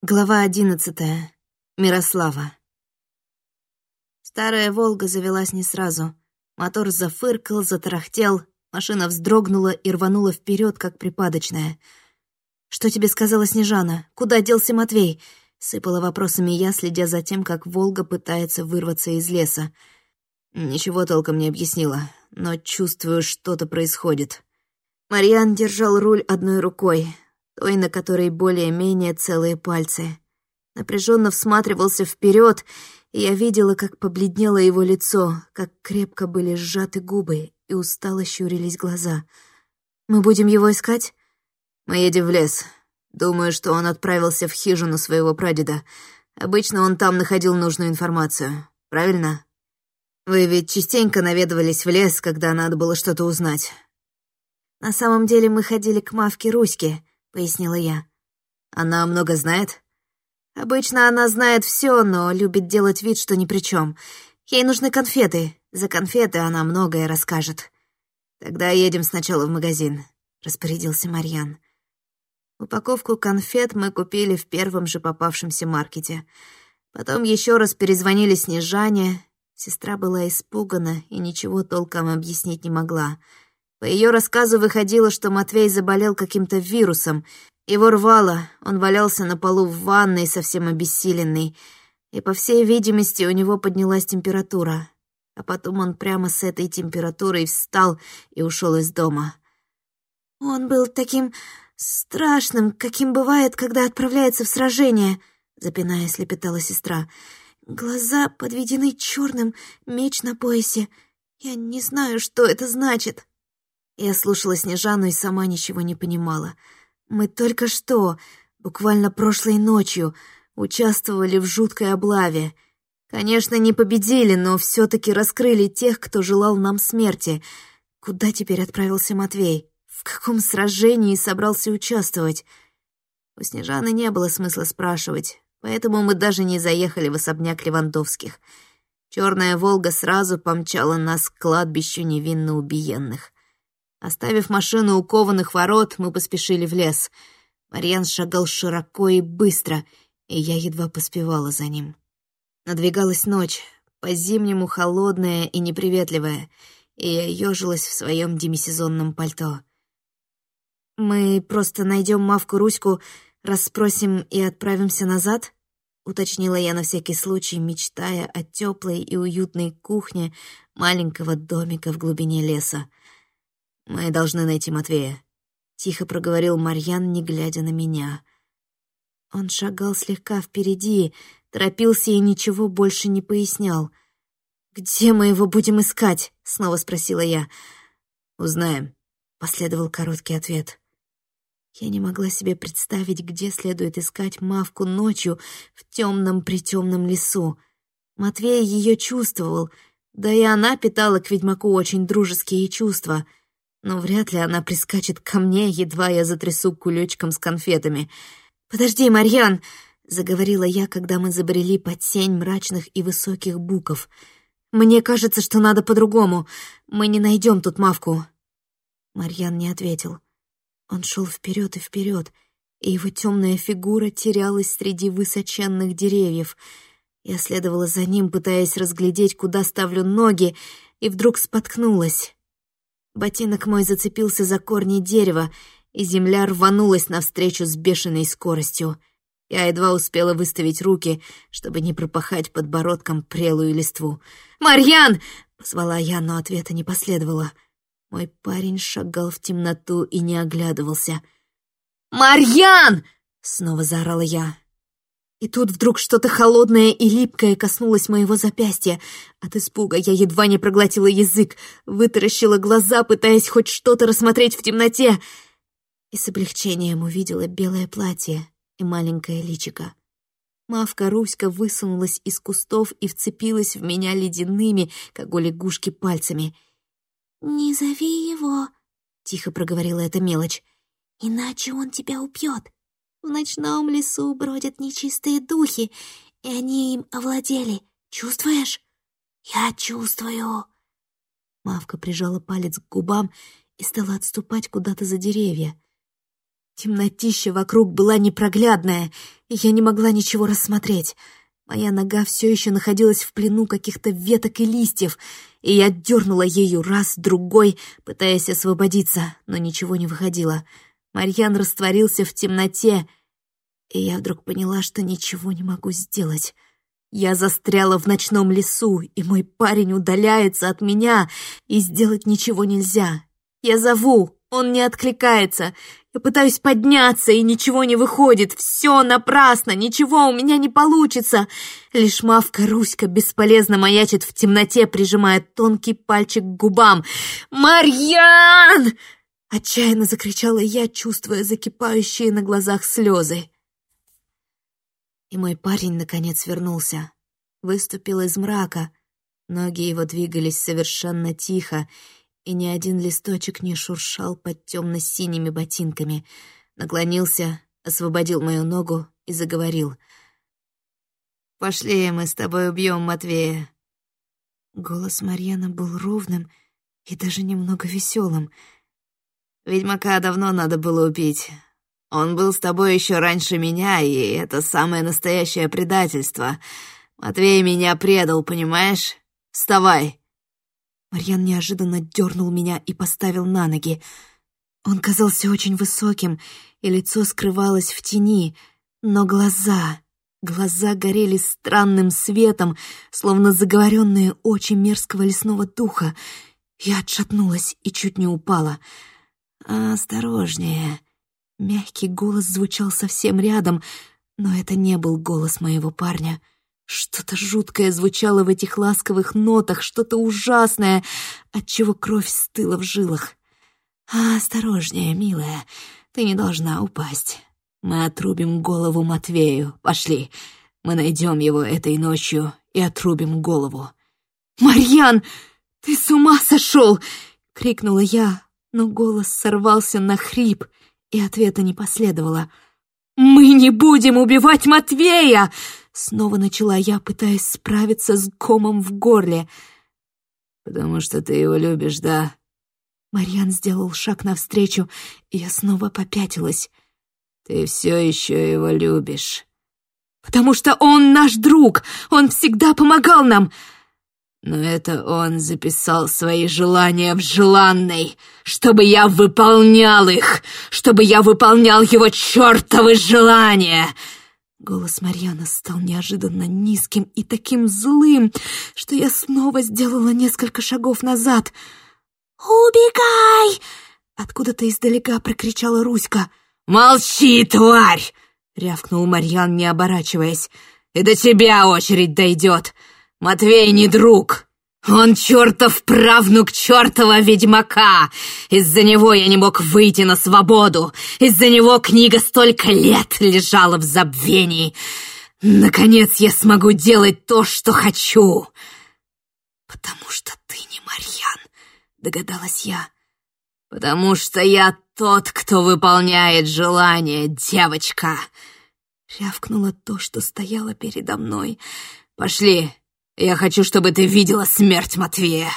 Глава одиннадцатая. Мирослава. Старая «Волга» завелась не сразу. Мотор зафыркал, затарахтел, машина вздрогнула и рванула вперед, как припадочная. «Что тебе сказала Снежана? Куда делся Матвей?» — сыпала вопросами я, следя за тем, как «Волга» пытается вырваться из леса. Ничего толком не объяснила, но чувствую, что-то происходит. Марьян держал руль одной рукой, той, на которой более-менее целые пальцы. Напряженно всматривался вперед, и я видела, как побледнело его лицо, как крепко были сжаты губы и устало щурились глаза. «Мы будем его искать?» «Мы едем в лес. Думаю, что он отправился в хижину своего прадеда. Обычно он там находил нужную информацию. Правильно? Вы ведь частенько наведывались в лес, когда надо было что-то узнать». «На самом деле мы ходили к Мавке Руське», — пояснила я. «Она много знает?» «Обычно она знает все, но любит делать вид, что ни при чем. Ей нужны конфеты. За конфеты она многое расскажет». «Тогда едем сначала в магазин», — распорядился Марьян. Упаковку конфет мы купили в первом же попавшемся маркете. Потом еще раз перезвонили Снежане. Сестра была испугана и ничего толком объяснить не могла. По ее рассказу выходило, что Матвей заболел каким-то вирусом. Его рвало, он валялся на полу в ванной, совсем обессиленный. И, по всей видимости, у него поднялась температура. А потом он прямо с этой температурой встал и ушел из дома. «Он был таким страшным, каким бывает, когда отправляется в сражение», — запинаясь, лепетала сестра. «Глаза подведены черным, меч на поясе. Я не знаю, что это значит». Я слушала Снежану и сама ничего не понимала. Мы только что, буквально прошлой ночью, участвовали в жуткой облаве. Конечно, не победили, но все таки раскрыли тех, кто желал нам смерти. Куда теперь отправился Матвей? В каком сражении собрался участвовать? У Снежаны не было смысла спрашивать, поэтому мы даже не заехали в особняк Левандовских. Черная «Волга» сразу помчала нас к кладбищу невинно убиенных. Оставив машину у кованых ворот, мы поспешили в лес. Марьян шагал широко и быстро, и я едва поспевала за ним. Надвигалась ночь, по-зимнему холодная и неприветливая, и я ежилась в своем демисезонном пальто. «Мы просто найдем Мавку Руську, расспросим и отправимся назад?» — уточнила я на всякий случай, мечтая о теплой и уютной кухне маленького домика в глубине леса. «Мы должны найти Матвея», — тихо проговорил Марьян, не глядя на меня. Он шагал слегка впереди, торопился и ничего больше не пояснял. «Где мы его будем искать?» — снова спросила я. «Узнаем», — последовал короткий ответ. Я не могла себе представить, где следует искать Мавку ночью в темном притемном лесу. Матвей ее чувствовал, да и она питала к ведьмаку очень дружеские чувства — но вряд ли она прискачет ко мне, едва я затрясу кулечком с конфетами. «Подожди, Марьян!» — заговорила я, когда мы забрели под сень мрачных и высоких буков. «Мне кажется, что надо по-другому. Мы не найдем тут Мавку». Марьян не ответил. Он шел вперед и вперед, и его темная фигура терялась среди высоченных деревьев. Я следовала за ним, пытаясь разглядеть, куда ставлю ноги, и вдруг споткнулась. Ботинок мой зацепился за корни дерева, и земля рванулась навстречу с бешеной скоростью. Я едва успела выставить руки, чтобы не пропахать подбородком прелую листву. «Марьян!» — позвала я, но ответа не последовало. Мой парень шагал в темноту и не оглядывался. «Марьян!» — снова заорала я. И тут вдруг что-то холодное и липкое коснулось моего запястья. От испуга я едва не проглотила язык, вытаращила глаза, пытаясь хоть что-то рассмотреть в темноте. И с облегчением увидела белое платье и маленькое личико. Мавка Руська высунулась из кустов и вцепилась в меня ледяными, как у лягушки, пальцами. «Не зови его», — тихо проговорила эта мелочь, — «иначе он тебя убьет». В ночном лесу бродят нечистые духи, и они им овладели. Чувствуешь? Я чувствую. Мавка прижала палец к губам и стала отступать куда-то за деревья. Темнотища вокруг была непроглядная, и я не могла ничего рассмотреть. Моя нога все еще находилась в плену каких-то веток и листьев, и я дернула ею раз, другой, пытаясь освободиться, но ничего не выходило. Марьян растворился в темноте, и я вдруг поняла, что ничего не могу сделать. Я застряла в ночном лесу, и мой парень удаляется от меня, и сделать ничего нельзя. Я зову, он не откликается. Я пытаюсь подняться, и ничего не выходит. Все напрасно, ничего у меня не получится. Лишь мавка Руська бесполезно маячит в темноте, прижимая тонкий пальчик к губам. «Марьян!» Отчаянно закричала я, чувствуя закипающие на глазах слезы. И мой парень, наконец, вернулся. Выступил из мрака. Ноги его двигались совершенно тихо, и ни один листочек не шуршал под темно-синими ботинками. Наклонился, освободил мою ногу и заговорил. «Пошли, мы с тобой убьем Матвея». Голос Марьяна был ровным и даже немного веселым. «Ведьмака давно надо было убить. Он был с тобой еще раньше меня, и это самое настоящее предательство. Матвей меня предал, понимаешь? Вставай!» Марьян неожиданно дернул меня и поставил на ноги. Он казался очень высоким, и лицо скрывалось в тени, но глаза... Глаза горели странным светом, словно заговоренные очи мерзкого лесного духа. Я отшатнулась и чуть не упала. «Осторожнее!» Мягкий голос звучал совсем рядом, но это не был голос моего парня — что-то жуткое звучало в этих ласковых нотах, что-то ужасное, отчего кровь стыла в жилах. «А, осторожнее, милая, ты не должна упасть. Мы отрубим голову Матвею. Пошли, мы найдем его этой ночью и отрубим голову». «Марьян, ты с ума сошел!» — крикнула я, но голос сорвался на хрип, и ответа не последовало. «Мы не будем убивать Матвея!» Снова начала я, пытаясь справиться с комом в горле. «Потому что ты его любишь, да?» Марьян сделал шаг навстречу, и я снова попятилась. «Ты все еще его любишь». «Потому что он наш друг! Он всегда помогал нам!» Но это он записал свои желания в желанной, чтобы я выполнял их, чтобы я выполнял его чертовы желания!» Голос Марьяна стал неожиданно низким и таким злым, что я снова сделала несколько шагов назад. «Убегай!» — откуда-то издалека прокричала Руська. «Молчи, тварь!» — рявкнул Марьян, не оборачиваясь. «И до тебя очередь дойдет. Матвей не друг!» «Он чертов правнук чертова ведьмака! Из-за него я не мог выйти на свободу! Из-за него книга столько лет лежала в забвении! Наконец я смогу делать то, что хочу!» «Потому что ты не Марьян», — догадалась я. «Потому что я тот, кто выполняет желание, девочка!» Рявкнуло то, что стояло передо мной. «Пошли, я хочу, чтобы ты видела смерть Матвея!»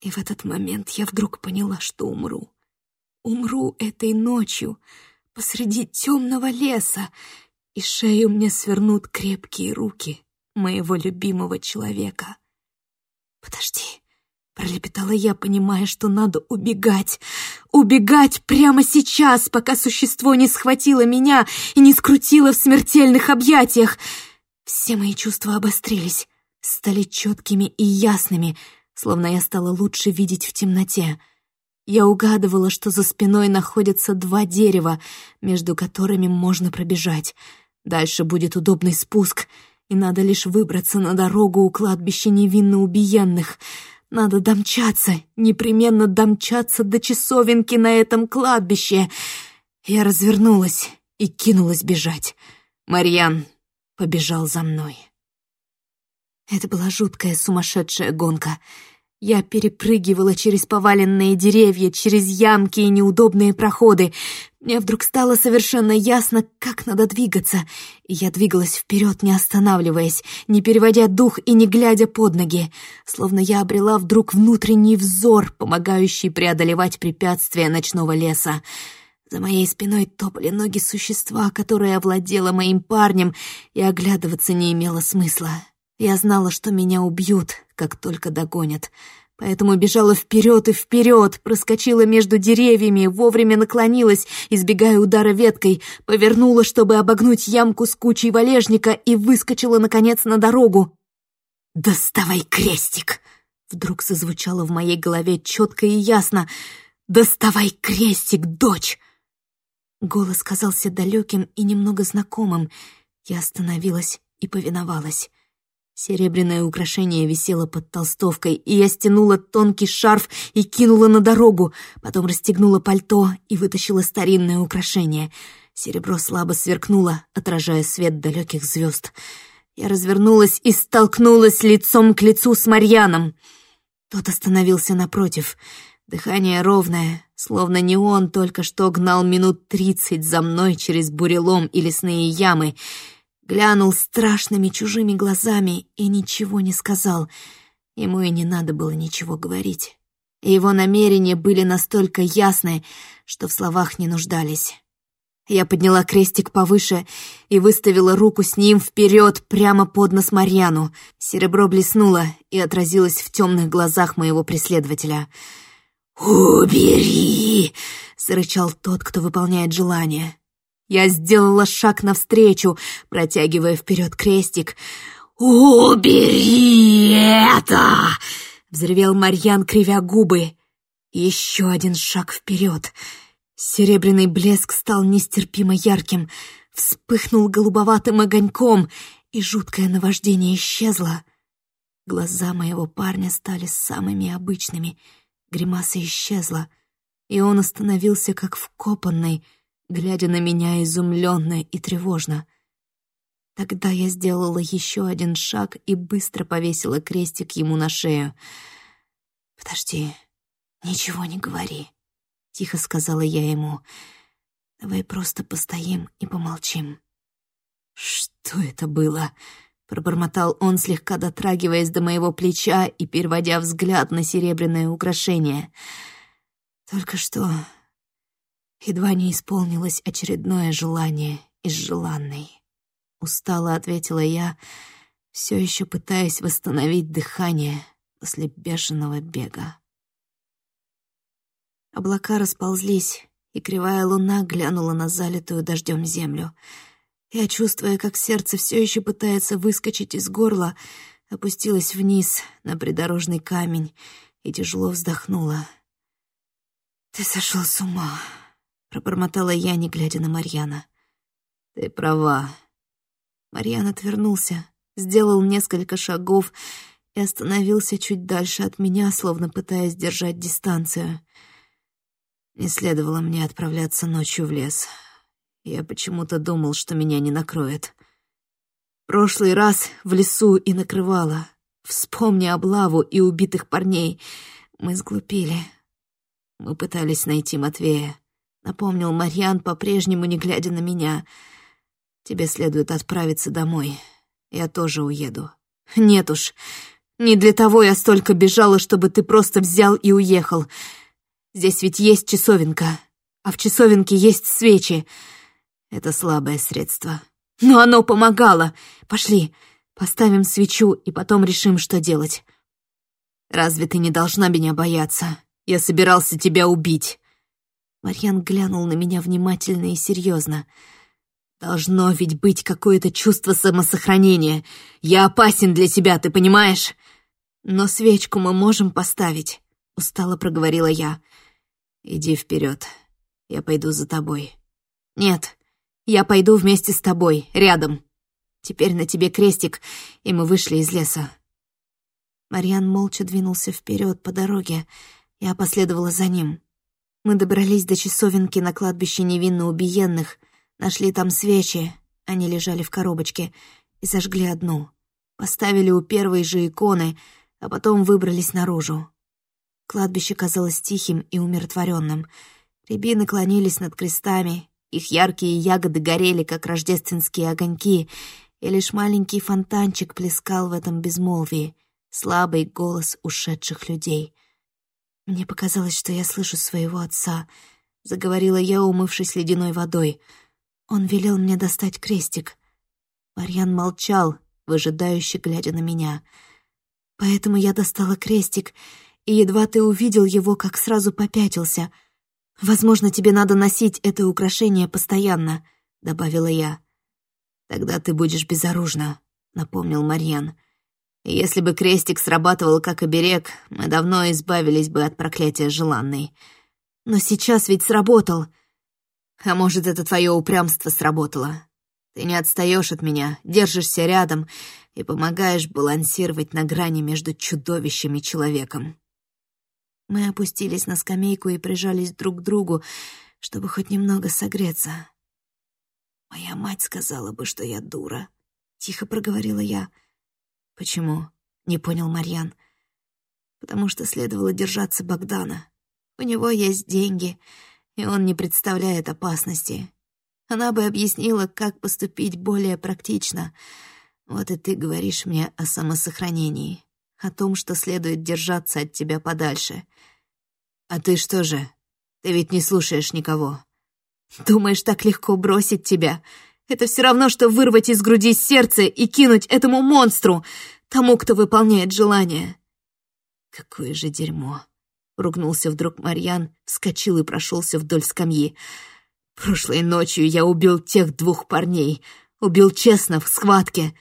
И в этот момент я вдруг поняла, что умру. Умру этой ночью посреди темного леса, и шею мне свернут крепкие руки моего любимого человека. «Подожди», — пролепетала я, понимая, что надо убегать. Убегать прямо сейчас, пока существо не схватило меня и не скрутило в смертельных объятиях. Все мои чувства обострились стали четкими и ясными, словно я стала лучше видеть в темноте. Я угадывала, что за спиной находятся два дерева, между которыми можно пробежать. Дальше будет удобный спуск, и надо лишь выбраться на дорогу у кладбища невинно убиенных. Надо домчаться, непременно домчаться до часовенки на этом кладбище. Я развернулась и кинулась бежать. Марьян побежал за мной. Это была жуткая сумасшедшая гонка. Я перепрыгивала через поваленные деревья, через ямки и неудобные проходы. Мне вдруг стало совершенно ясно, как надо двигаться, и я двигалась вперед, не останавливаясь, не переводя дух и не глядя под ноги, словно я обрела вдруг внутренний взор, помогающий преодолевать препятствия ночного леса. За моей спиной топали ноги существа, которое овладело моим парнем, и оглядываться не имело смысла. Я знала, что меня убьют, как только догонят. Поэтому бежала вперед и вперед, проскочила между деревьями, вовремя наклонилась, избегая удара веткой, повернула, чтобы обогнуть ямку с кучей валежника и выскочила, наконец, на дорогу. «Доставай крестик!» Вдруг зазвучало в моей голове четко и ясно. «Доставай крестик, дочь!» Голос казался далеким и немного знакомым. Я остановилась и повиновалась. Серебряное украшение висело под толстовкой, и я стянула тонкий шарф и кинула на дорогу, потом расстегнула пальто и вытащила старинное украшение. Серебро слабо сверкнуло, отражая свет далеких звезд. Я развернулась и столкнулась лицом к лицу с Марьяном. Тот остановился напротив. Дыхание ровное, словно не он только что гнал минут тридцать за мной через бурелом и лесные ямы. Глянул страшными чужими глазами и ничего не сказал. Ему и не надо было ничего говорить. Его намерения были настолько ясны, что в словах не нуждались. Я подняла крестик повыше и выставила руку с ним вперед прямо под нос Марьяну. Серебро блеснуло и отразилось в темных глазах моего преследователя. «Убери!» — зарычал тот, кто выполняет желание. Я сделала шаг навстречу, протягивая вперед крестик. «Убери это!» — взревел Марьян, кривя губы. Еще один шаг вперед — Серебряный блеск стал нестерпимо ярким, вспыхнул голубоватым огоньком, и жуткое наваждение исчезло. Глаза моего парня стали самыми обычными, гримаса исчезла, и он остановился как вкопанный, глядя на меня изумленно и тревожно. Тогда я сделала еще один шаг и быстро повесила крестик ему на шею. «Подожди, ничего не говори», — тихо сказала я ему. «Давай просто постоим и помолчим». «Что это было?» — пробормотал он, слегка дотрагиваясь до моего плеча и переводя взгляд на серебряное украшение. «Только что едва не исполнилось очередное желание из желанной». Устало ответила я, все еще пытаясь восстановить дыхание после бешеного бега. Облака расползлись, и кривая луна глянула на залитую дождем землю. Я, чувствуя, как сердце все еще пытается выскочить из горла, опустилась вниз на придорожный камень и тяжело вздохнула. «Ты сошел с ума», — пробормотала я, не глядя на Марьяна. «Ты права». Марьян отвернулся, сделал несколько шагов и остановился чуть дальше от меня, словно пытаясь держать дистанцию. Не следовало мне отправляться ночью в лес. Я почему-то думал, что меня не накроет. Прошлый раз в лесу и накрывало. Вспомни облаву и убитых парней. Мы сглупили. Мы пытались найти Матвея. Напомнил Марьян, по-прежнему не глядя на меня. Тебе следует отправиться домой. Я тоже уеду. Нет уж, не для того я столько бежала, чтобы ты просто взял и уехал. Здесь ведь есть часовенка, а в часовенке есть свечи. Это слабое средство. Но оно помогало. Пошли, поставим свечу и потом решим, что делать. Разве ты не должна меня бояться? Я собирался тебя убить. Марьян глянул на меня внимательно и серьезно. Должно ведь быть какое-то чувство самосохранения. Я опасен для тебя, ты понимаешь? Но свечку мы можем поставить, устало проговорила я. «Иди вперед. Я пойду за тобой». «Нет, я пойду вместе с тобой, рядом. Теперь на тебе крестик, и мы вышли из леса». Марьян молча двинулся вперед по дороге. Я последовала за ним. Мы добрались до часовенки на кладбище невинно убиенных, нашли там свечи, они лежали в коробочке, и зажгли одну. Поставили у первой же иконы, а потом выбрались наружу. Кладбище казалось тихим и умиротворенным. Рябины клонились над крестами, их яркие ягоды горели, как рождественские огоньки, и лишь маленький фонтанчик плескал в этом безмолвии, слабый голос ушедших людей. Мне показалось, что я слышу своего отца, заговорила я, умывшись ледяной водой. Он велел мне достать крестик. Марьян молчал, выжидающе глядя на меня. Поэтому я достала крестик, и едва ты увидел его, как сразу попятился. «Возможно, тебе надо носить это украшение постоянно», — добавила я. «Тогда ты будешь безоружна», — напомнил Марьян. «Если бы крестик срабатывал как оберег, мы давно избавились бы от проклятия желанной. Но сейчас ведь сработал. А может, это твое упрямство сработало. Ты не отстаешь от меня, держишься рядом и помогаешь балансировать на грани между чудовищем и человеком». Мы опустились на скамейку и прижались друг к другу, чтобы хоть немного согреться. «Моя мать сказала бы, что я дура», — тихо проговорила я. «Почему?» — не понял Марьян. «Потому что следовало держаться Богдана. У него есть деньги, и он не представляет опасности. Она бы объяснила, как поступить более практично. Вот и ты говоришь мне о самосохранении, о том, что следует держаться от тебя подальше. А ты что же? Ты ведь не слушаешь никого. Думаешь, так легко бросить тебя? Это все равно, что вырвать из груди сердце и кинуть этому монстру, тому, кто выполняет желание. Какое же дерьмо. Ругнулся вдруг Марьян, вскочил и прошелся вдоль скамьи. Прошлой ночью я убил тех двух парней. Убил честно, в схватке.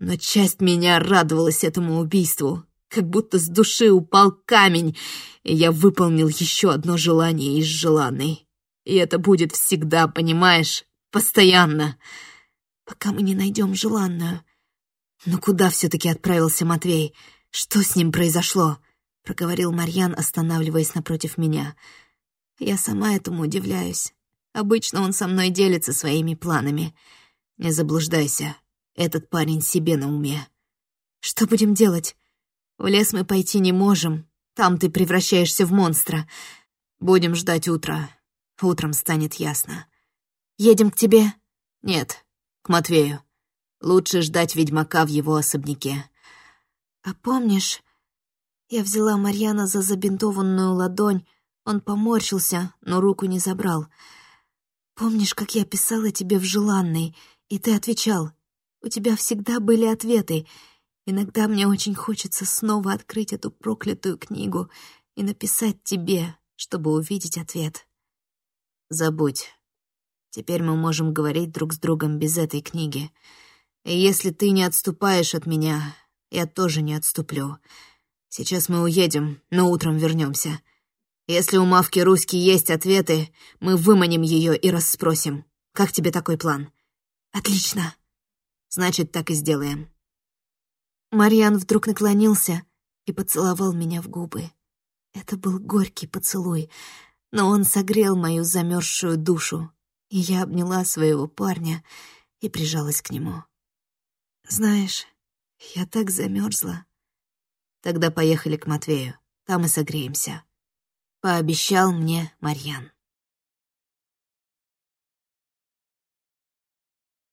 Но часть меня радовалась этому убийству. Как будто с души упал камень, и я выполнил еще одно желание из желанной. И это будет всегда, понимаешь? Постоянно. Пока мы не найдем желанную. Но куда все-таки отправился Матвей? Что с ним произошло? Проговорил Марьян, останавливаясь напротив меня. Я сама этому удивляюсь. Обычно он со мной делится своими планами. Не заблуждайся, этот парень себе на уме. Что будем делать? В лес мы пойти не можем. Там ты превращаешься в монстра. Будем ждать утра. Утром станет ясно. Едем к тебе? Нет, к Матвею. Лучше ждать ведьмака в его особняке. А помнишь, я взяла Марьяна за забинтованную ладонь, он поморщился, но руку не забрал — Помнишь, как я писала тебе в желанной, и ты отвечал? У тебя всегда были ответы. Иногда мне очень хочется снова открыть эту проклятую книгу и написать тебе, чтобы увидеть ответ. Забудь. Теперь мы можем говорить друг с другом без этой книги. И если ты не отступаешь от меня, я тоже не отступлю. Сейчас мы уедем, но утром вернемся. Если у Мавки Руськи есть ответы, мы выманим ее и расспросим. Как тебе такой план? Отлично. Значит, так и сделаем. Марьян вдруг наклонился и поцеловал меня в губы. Это был горький поцелуй, но он согрел мою замерзшую душу, и я обняла своего парня и прижалась к нему. Знаешь, я так замерзла. Тогда поехали к Матвею, там и согреемся пообещал мне Марьян.